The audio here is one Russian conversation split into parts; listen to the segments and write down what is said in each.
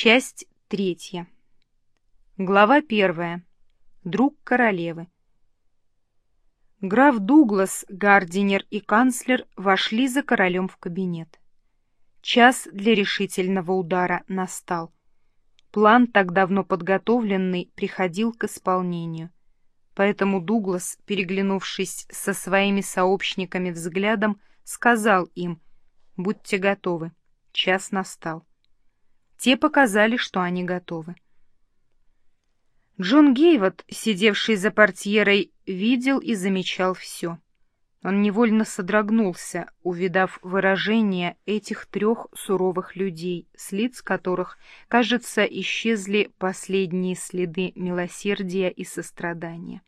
Часть третья. Глава первая. Друг королевы. Граф Дуглас, Гардинер и канцлер вошли за королем в кабинет. Час для решительного удара настал. План, так давно подготовленный, приходил к исполнению. Поэтому Дуглас, переглянувшись со своими сообщниками взглядом, сказал им «Будьте готовы, час настал». Те показали, что они готовы. Джон Гейвот, сидевший за портьерой, видел и замечал все. Он невольно содрогнулся, увидав выражение этих трех суровых людей, с лиц которых, кажется, исчезли последние следы милосердия и сострадания.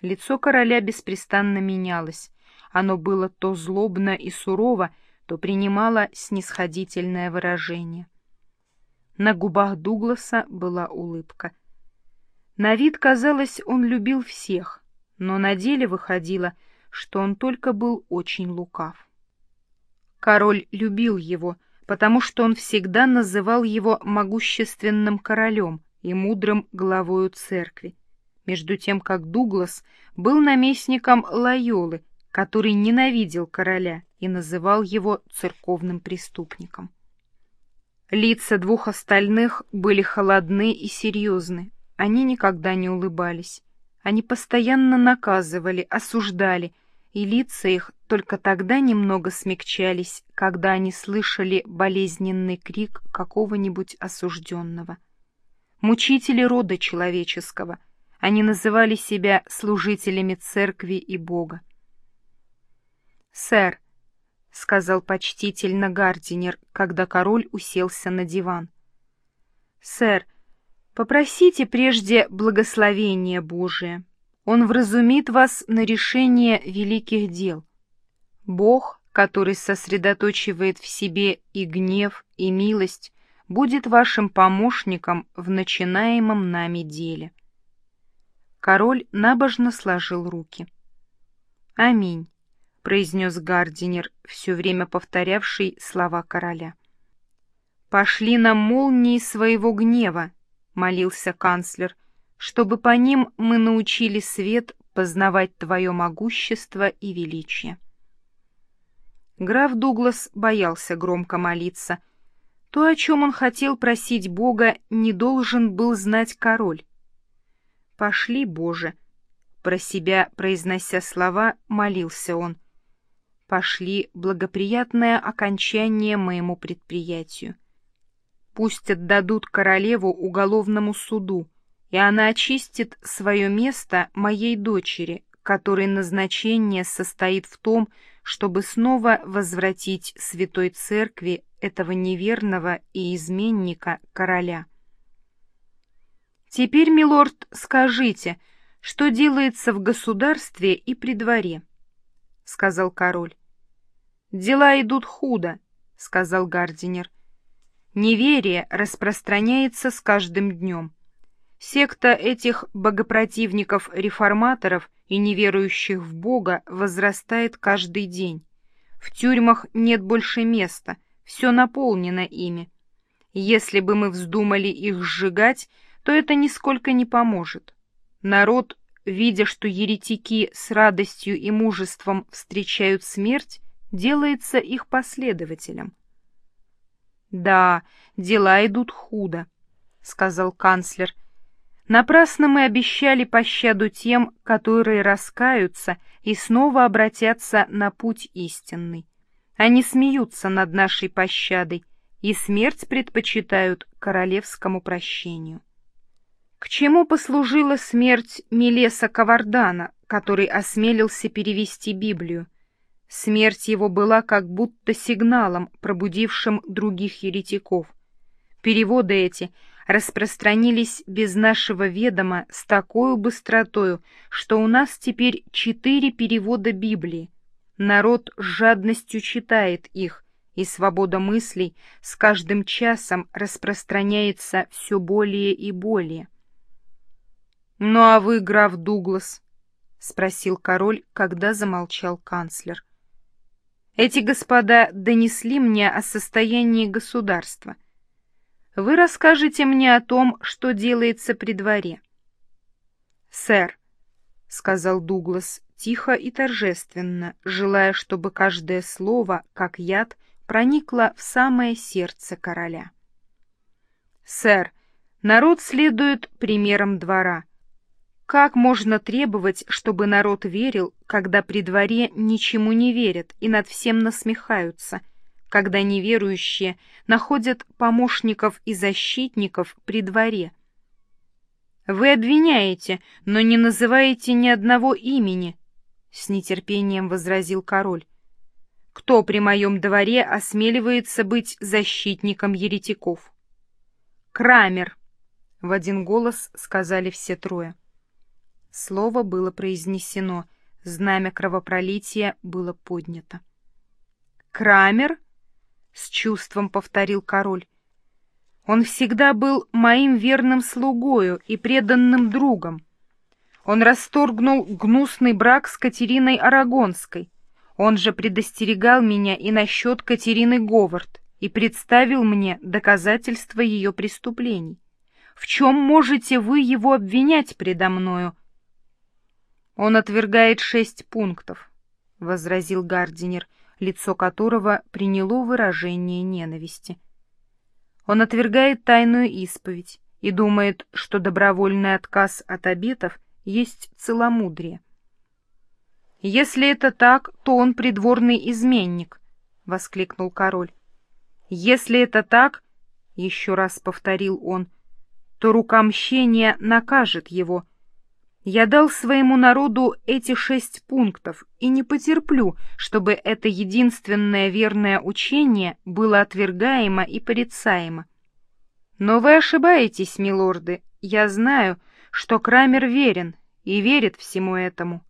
Лицо короля беспрестанно менялось, оно было то злобно и сурово, то принимало снисходительное выражение. На губах Дугласа была улыбка. На вид, казалось, он любил всех, но на деле выходило, что он только был очень лукав. Король любил его, потому что он всегда называл его могущественным королем и мудрым главою церкви, между тем как Дуглас был наместником Лайолы, который ненавидел короля и называл его церковным преступником. Лица двух остальных были холодны и серьезны. Они никогда не улыбались. Они постоянно наказывали, осуждали, и лица их только тогда немного смягчались, когда они слышали болезненный крик какого-нибудь осужденного. Мучители рода человеческого. Они называли себя служителями церкви и Бога. «Сэр», — сказал почтительно Гардинер, когда король уселся на диван. «Сэр, попросите прежде благословения Божие. Он вразумит вас на решение великих дел. Бог, который сосредоточивает в себе и гнев, и милость, будет вашим помощником в начинаемом нами деле». Король набожно сложил руки. «Аминь». — произнес Гардинер, все время повторявший слова короля. «Пошли нам молнии своего гнева», — молился канцлер, «чтобы по ним мы научили свет познавать твое могущество и величие». Граф Дуглас боялся громко молиться. То, о чем он хотел просить Бога, не должен был знать король. «Пошли, Боже!» Про себя, произнося слова, молился он — пошли благоприятное окончание моему предприятию. Пусть отдадут королеву уголовному суду, и она очистит свое место моей дочери, которой назначение состоит в том, чтобы снова возвратить святой церкви этого неверного и изменника короля. Теперь, милорд, скажите, что делается в государстве и при дворе? — сказал король. «Дела идут худо», — сказал Гардинер. «Неверие распространяется с каждым днем. Секта этих богопротивников-реформаторов и неверующих в Бога возрастает каждый день. В тюрьмах нет больше места, все наполнено ими. Если бы мы вздумали их сжигать, то это нисколько не поможет. Народ, видя, что еретики с радостью и мужеством встречают смерть, делается их последователем. «Да, дела идут худо», — сказал канцлер. «Напрасно мы обещали пощаду тем, которые раскаются и снова обратятся на путь истинный. Они смеются над нашей пощадой и смерть предпочитают королевскому прощению». К чему послужила смерть Милеса Кавардана, который осмелился перевести Библию? Смерть его была как будто сигналом, пробудившим других еретиков. Переводы эти распространились без нашего ведома с такой быстротою, что у нас теперь четыре перевода Библии. Народ с жадностью читает их, и свобода мыслей с каждым часом распространяется все более и более. «Ну а вы, граф Дуглас?» — спросил король, когда замолчал канцлер. Эти господа донесли мне о состоянии государства. вы расскажете мне о том, что делается при дворе. «Сэр», — сказал Дуглас тихо и торжественно, желая, чтобы каждое слово, как яд, проникло в самое сердце короля. «Сэр, народ следует примерам двора. Как можно требовать, чтобы народ верил, когда при дворе ничему не верят и над всем насмехаются, когда неверующие находят помощников и защитников при дворе?» Вы обвиняете, но не называете ни одного имени, — с нетерпением возразил король. Кто при моем дворе осмеливается быть защитником еретиков? Крамер, — в один голос сказали все трое. Слово было произнесено, знамя кровопролития было поднято. «Крамер?» — с чувством повторил король. Он всегда был моим верным слугою и преданным другом. Он расторгнул гнусный брак с Катериной Арагонской. Он же предостерегал меня и насчет Катерины Говард и представил мне доказательства ее преступлений. В чем можете вы его обвинять предо мною? Он отвергает шесть пунктов, — возразил Гардинер, лицо которого приняло выражение ненависти. — он отвергает тайную исповедь и думает, что добровольный отказ от обетов есть целомудрие. «Если это так, то он придворный изменник», — воскликнул король. «Если это так, — еще раз повторил он, — то рука мщения накажет его, я дал своему народу эти шесть пунктов и не потерплю, чтобы это единственное верное учение было отвергаемо и порицаемо. Но вы ошибаетесь, милорды, я знаю, что Крамер верен и верит всему этому.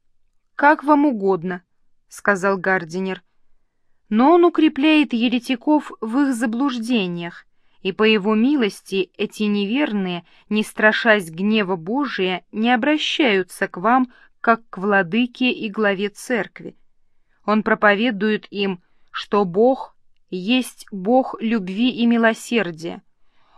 — Как вам угодно, — сказал Гардинер, — но он укрепляет еретиков в их заблуждениях, и по его милости эти неверные, не страшась гнева Божия, не обращаются к вам, как к владыке и главе церкви. Он проповедует им, что Бог есть Бог любви и милосердия.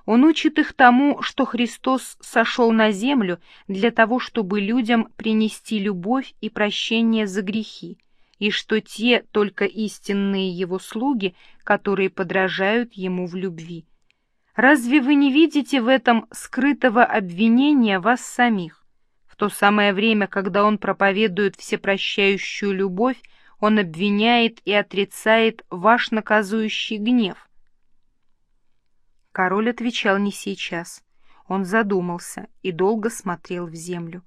Он учит их тому, что Христос сошел на землю для того, чтобы людям принести любовь и прощение за грехи, и что те только истинные его слуги, которые подражают ему в любви. Разве вы не видите в этом скрытого обвинения вас самих? В то самое время, когда он проповедует всепрощающую любовь, он обвиняет и отрицает ваш наказующий гнев. Король отвечал не сейчас. Он задумался и долго смотрел в землю.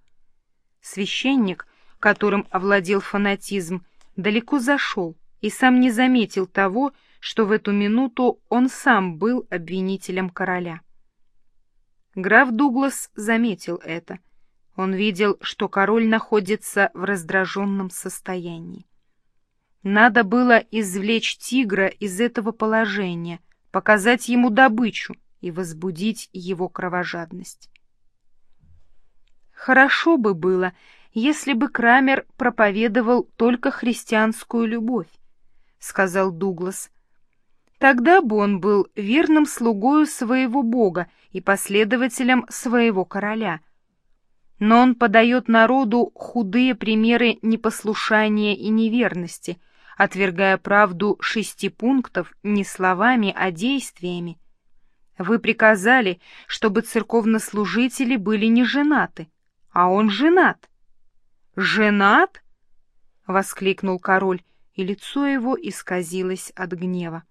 Священник, которым овладел фанатизм, далеко зашел и сам не заметил того, что в эту минуту он сам был обвинителем короля. Граф Дуглас заметил это. Он видел, что король находится в раздраженном состоянии. Надо было извлечь тигра из этого положения, показать ему добычу и возбудить его кровожадность. Хорошо бы было, если бы Крамер проповедовал только христианскую любовь, — сказал Дуглас, Тогда бы он был верным слугою своего бога и последователем своего короля. Но он подает народу худые примеры непослушания и неверности, отвергая правду шести пунктов не словами, а действиями. Вы приказали, чтобы церковнослужители были не женаты, а он женат. «Женат?» — воскликнул король, и лицо его исказилось от гнева.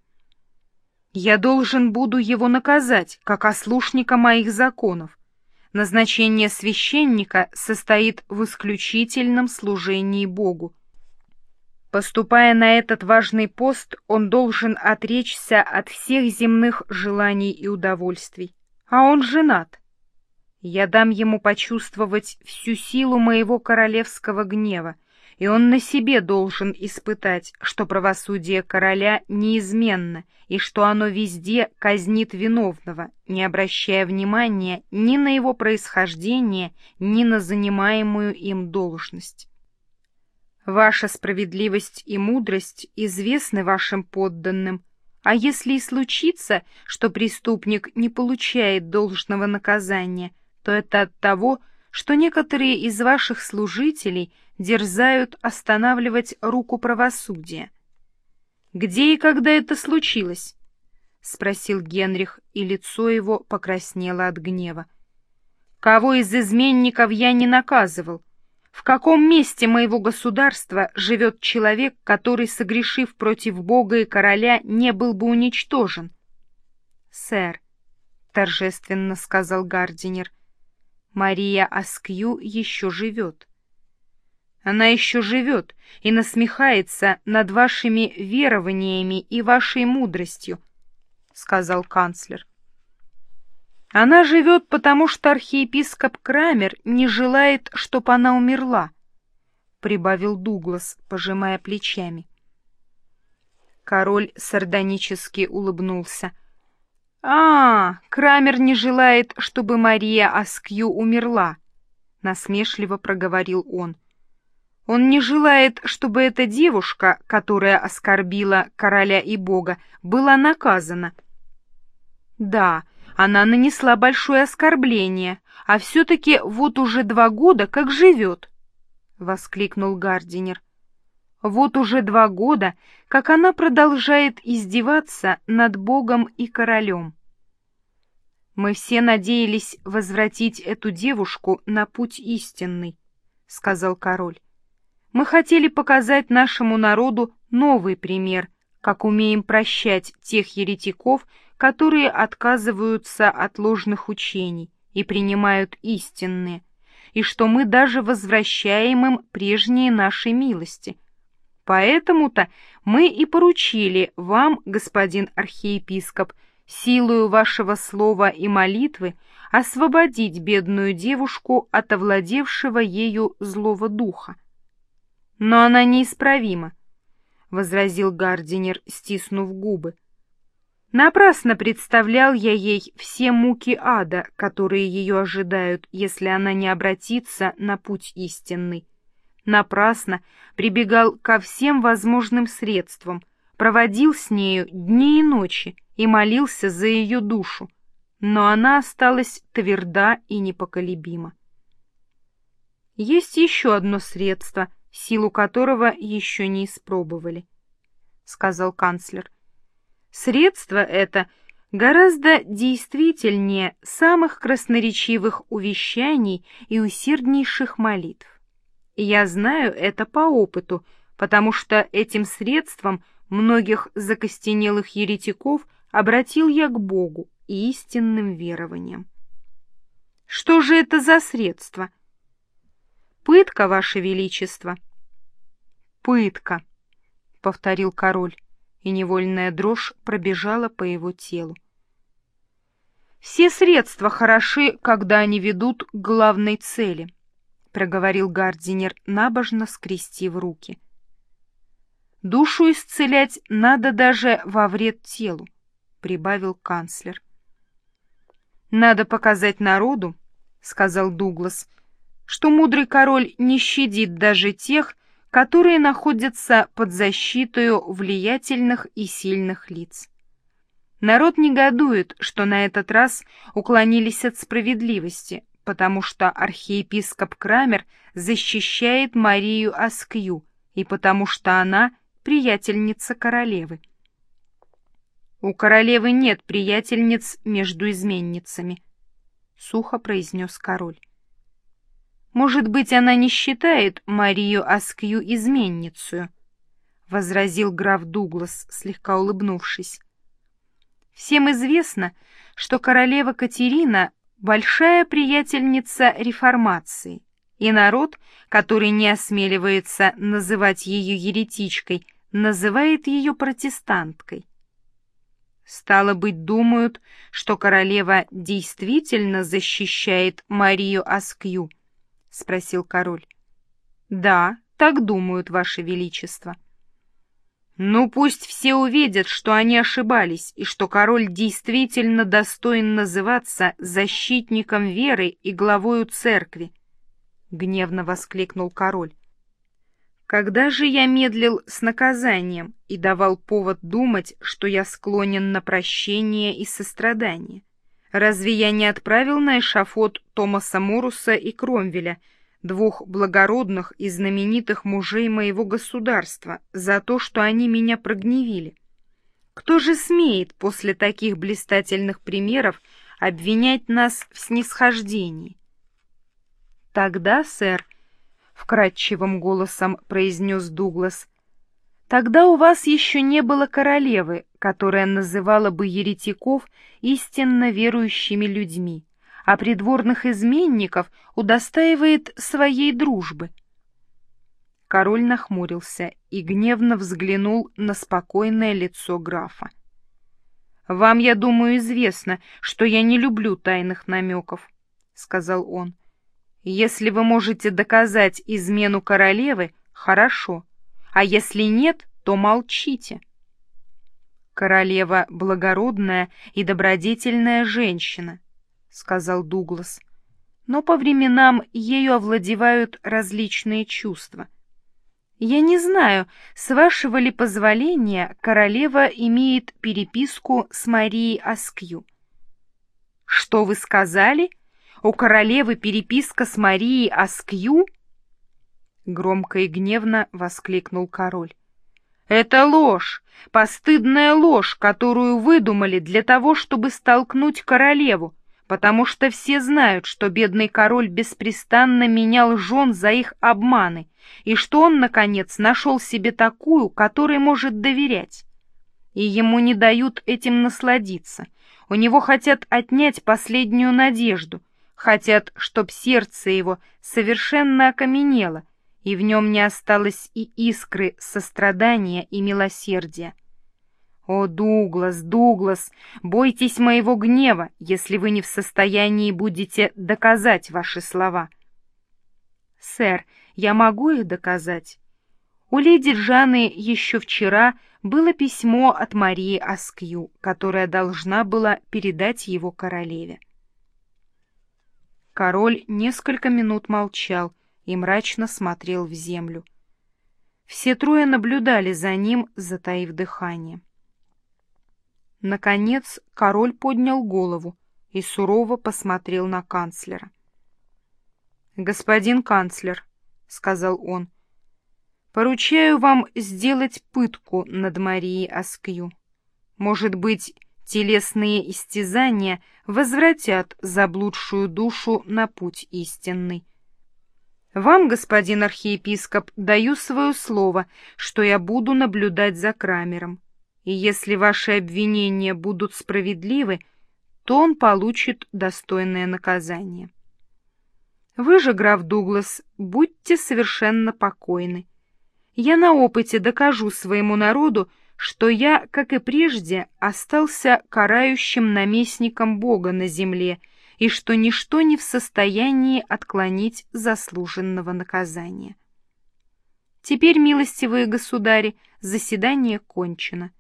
Я должен буду его наказать, как ослушника моих законов. Назначение священника состоит в исключительном служении Богу. Поступая на этот важный пост, он должен отречься от всех земных желаний и удовольствий. А он женат. Я дам ему почувствовать всю силу моего королевского гнева, и он на себе должен испытать, что правосудие короля неизменно, и что оно везде казнит виновного, не обращая внимания ни на его происхождение, ни на занимаемую им должность. Ваша справедливость и мудрость известны вашим подданным, А если и случится, что преступник не получает должного наказания, то это от того, что некоторые из ваших служителей дерзают останавливать руку правосудия. Где и когда это случилось? — спросил Генрих, и лицо его покраснело от гнева. «Кого из изменников я не наказывал? В каком месте моего государства живет человек, который, согрешив против Бога и короля, не был бы уничтожен?» «Сэр», — торжественно сказал Гардинер, — «Мария Аскью еще живет». Она еще живет и насмехается над вашими верованиями и вашей мудростью, — сказал канцлер. Она живет, потому что архиепископ Крамер не желает, чтобы она умерла, — прибавил Дуглас, пожимая плечами. Король сардонически улыбнулся. — А, Крамер не желает, чтобы Мария Аскью умерла, — насмешливо проговорил он. — Он не желает, чтобы эта девушка, которая оскорбила короля и бога, была наказана. Да, она нанесла большое оскорбление, а все-таки вот уже два года как живет, — воскликнул Гардинер. Вот уже два года, как она продолжает издеваться над Богом и королем. Мы все надеялись возвратить эту девушку на путь истинный, — сказал король. Мы хотели показать нашему народу новый пример, как умеем прощать тех еретиков, которые отказываются от ложных учений и принимают истинные, и что мы даже возвращаем им прежние наши милости. Поэтому-то мы и поручили вам, господин архиепископ, силою вашего слова и молитвы освободить бедную девушку от овладевшего ею злого духа. Но она неисправима, — возразил Гардинер, стиснув губы. Напрасно представлял я ей все муки ада, которые ее ожидают, если она не обратится на путь истинный. Напрасно прибегал ко всем возможным средствам, проводил с нею дни и ночи и молился за ее душу, но она осталась тверда и непоколебима. Есть еще одно средство, силу которого еще не испробовали, — сказал канцлер. — Средство это гораздо действительнее самых красноречивых увещаний и усерднейших молитв. Я знаю это по опыту, потому что этим средством многих закостенелых еретиков обратил я к Богу и истинным верованиям. Что же это за средство? Пытка, Ваше Величество. Пытка, — повторил король и невольная дрожь пробежала по его телу. «Все средства хороши, когда они ведут к главной цели», — проговорил Гардинер, набожно скрестив руки. «Душу исцелять надо даже во вред телу», — прибавил канцлер. «Надо показать народу», — сказал Дуглас, — «что мудрый король не щадит даже тех, которые находятся под защитой влиятельных и сильных лиц. Народ негодует, что на этот раз уклонились от справедливости, потому что архиепископ Крамер защищает Марию Аскью и потому что она приятельница королевы. «У королевы нет приятельниц между изменницами», — сухо произнес король. Может быть, она не считает Марию Аскью изменницей, — возразил граф Дуглас, слегка улыбнувшись. Всем известно, что королева Катерина — большая приятельница реформации, и народ, который не осмеливается называть ее еретичкой, называет ее протестанткой. Стало быть, думают, что королева действительно защищает Марию Аскью —— спросил король. — Да, так думают, Ваше Величество. — Ну, пусть все увидят, что они ошибались, и что король действительно достоин называться защитником веры и главою церкви, — гневно воскликнул король. Когда же я медлил с наказанием и давал повод думать, что я склонен на прощение и сострадание? Разве я не отправил на эшафот Томаса Моруса и Кромвеля, двух благородных и знаменитых мужей моего государства, за то, что они меня прогневили? Кто же смеет после таких блистательных примеров обвинять нас в снисхождении? Тогда, сэр, — вкрадчивым голосом произнес Дуглас, — тогда у вас еще не было королевы, которая называла бы еретиков истинно верующими людьми, а придворных изменников удостаивает своей дружбы. Король нахмурился и гневно взглянул на спокойное лицо графа. «Вам, я думаю, известно, что я не люблю тайных намеков», — сказал он. Если вы можете доказать измену королевы, хорошо, а если нет, то молчите. Королева — благородная и добродетельная женщина, — сказал Дуглас, но по временам ею овладевают различные чувства. Я не знаю, с вашего ли позволения королева имеет переписку с Марией Аскью. — Что вы сказали? — у королевы переписка с Марией Аскью? Громко и гневно воскликнул король. Это ложь, постыдная ложь, которую выдумали для того, чтобы столкнуть королеву, потому что все знают, что бедный король беспрестанно менял жен за их обманы, и что он, наконец, нашел себе такую, которой может доверять. И ему не дают этим насладиться. У него хотят отнять последнюю надежду, хотят, чтоб сердце его совершенно окаменело, и в нем не осталось и искры сострадания и милосердия. О, Дуглас, Дуглас, бойтесь моего гнева, если вы не в состоянии будете доказать ваши слова. Сэр, я могу их доказать. У леди Джаны еще вчера было письмо от Марии Аскью, которая должна была передать его королеве. Король несколько минут молчал и мрачно смотрел в землю. Все трое наблюдали за ним, затаив дыхание. Наконец король поднял голову и сурово посмотрел на канцлера. «Господин канцлер», — сказал он, — «поручаю вам сделать пытку над Марией Аскью. Может быть, телесные истязания возвратят заблудшую душу на путь истинный. Вам, господин архиепископ, даю свое слово, что я буду наблюдать за Крамером, и если ваши обвинения будут справедливы, то он получит достойное наказание. Вы же, граф Дуглас, будьте совершенно покойны. Я на опыте докажу своему народу, что я, как и прежде, остался карающим наместником Бога на земле, и что ничто не в состоянии отклонить заслуженного наказания. Теперь, милостивые государи, заседание кончено.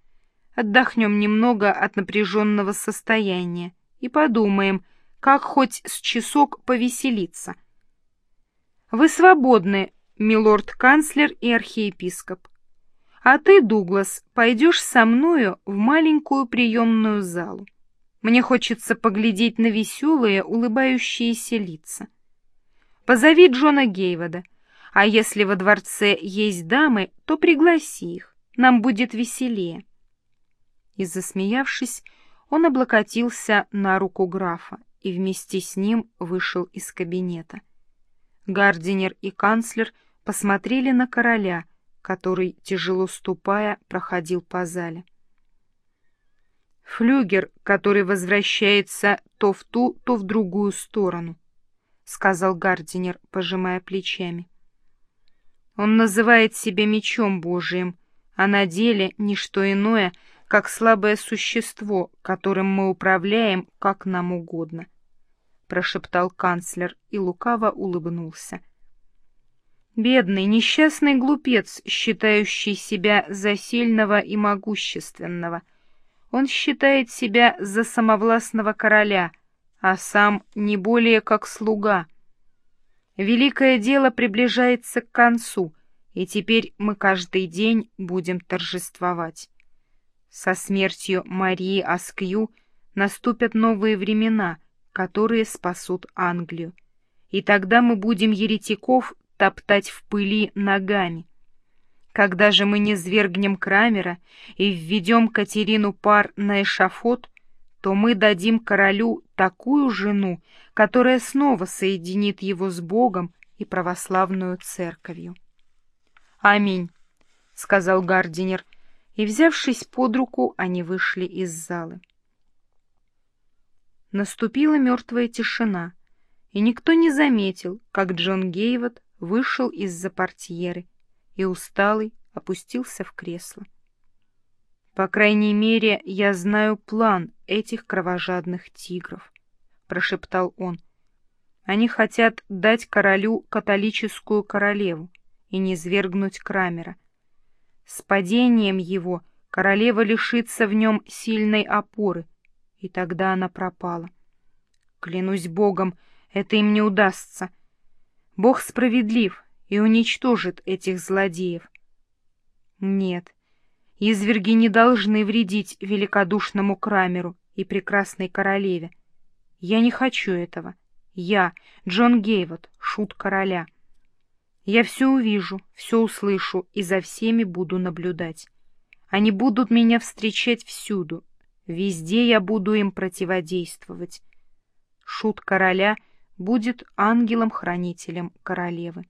Отдохнем немного от напряженного состояния и подумаем, как хоть с часок повеселиться. Вы свободны, милорд-канцлер и архиепископ. А ты, Дуглас, пойдешь со мною в маленькую приемную залу. Мне хочется поглядеть на веселые, улыбающиеся лица. Позови Джона Гейвода, а если во дворце есть дамы, то пригласи их, нам будет веселее. И, засмеявшись, он облокотился на руку графа и вместе с ним вышел из кабинета. Гардинер и канцлер посмотрели на короля, который, тяжело ступая, проходил по зале. «Флюгер, который возвращается то в ту, то в другую сторону», — сказал Гардинер, пожимая плечами. «Он называет себя мечом Божиим, а на деле — ничто иное, как слабое существо, которым мы управляем, как нам угодно», — прошептал канцлер и лукаво улыбнулся. — Бедный, несчастный глупец, считающий себя за сильного и могущественного. Он считает себя за самовластного короля, а сам не более как слуга. Великое дело приближается к концу, и теперь мы каждый день будем торжествовать. Со смертью Марии Аскью наступят новые времена, которые спасут Англию. И тогда мы будем еретиков топтать в пыли ногами. Когда же мы не свергнем Крамера и введем Катерину Пар на эшафот, то мы дадим королю такую жену, которая снова соединит его с Богом и православную церковью. «Аминь», — сказал Гардинер, и, взявшись под руку, они вышли из залы. Наступила мертвая тишина, и никто не заметил, как Джон Гейвот вышел из-за портьеры и, усталый, опустился в кресло. «По крайней мере, я знаю план этих кровожадных тигров», — прошептал он. «Они хотят дать королю католическую королеву и низвергнуть Крамера, с падением его королева лишится в нем сильной опоры, и тогда она пропала. Клянусь Богом, это им не удастся. Бог справедлив и уничтожит этих злодеев. Нет, изверги не должны вредить великодушному Крамеру и прекрасной королеве. Я не хочу этого. Я, Джон Гейвот, шут короля. Я все увижу, все услышу и за всеми буду наблюдать. Они будут меня встречать всюду. Везде я буду им противодействовать. Шут короля будет ангелом-хранителем королевы.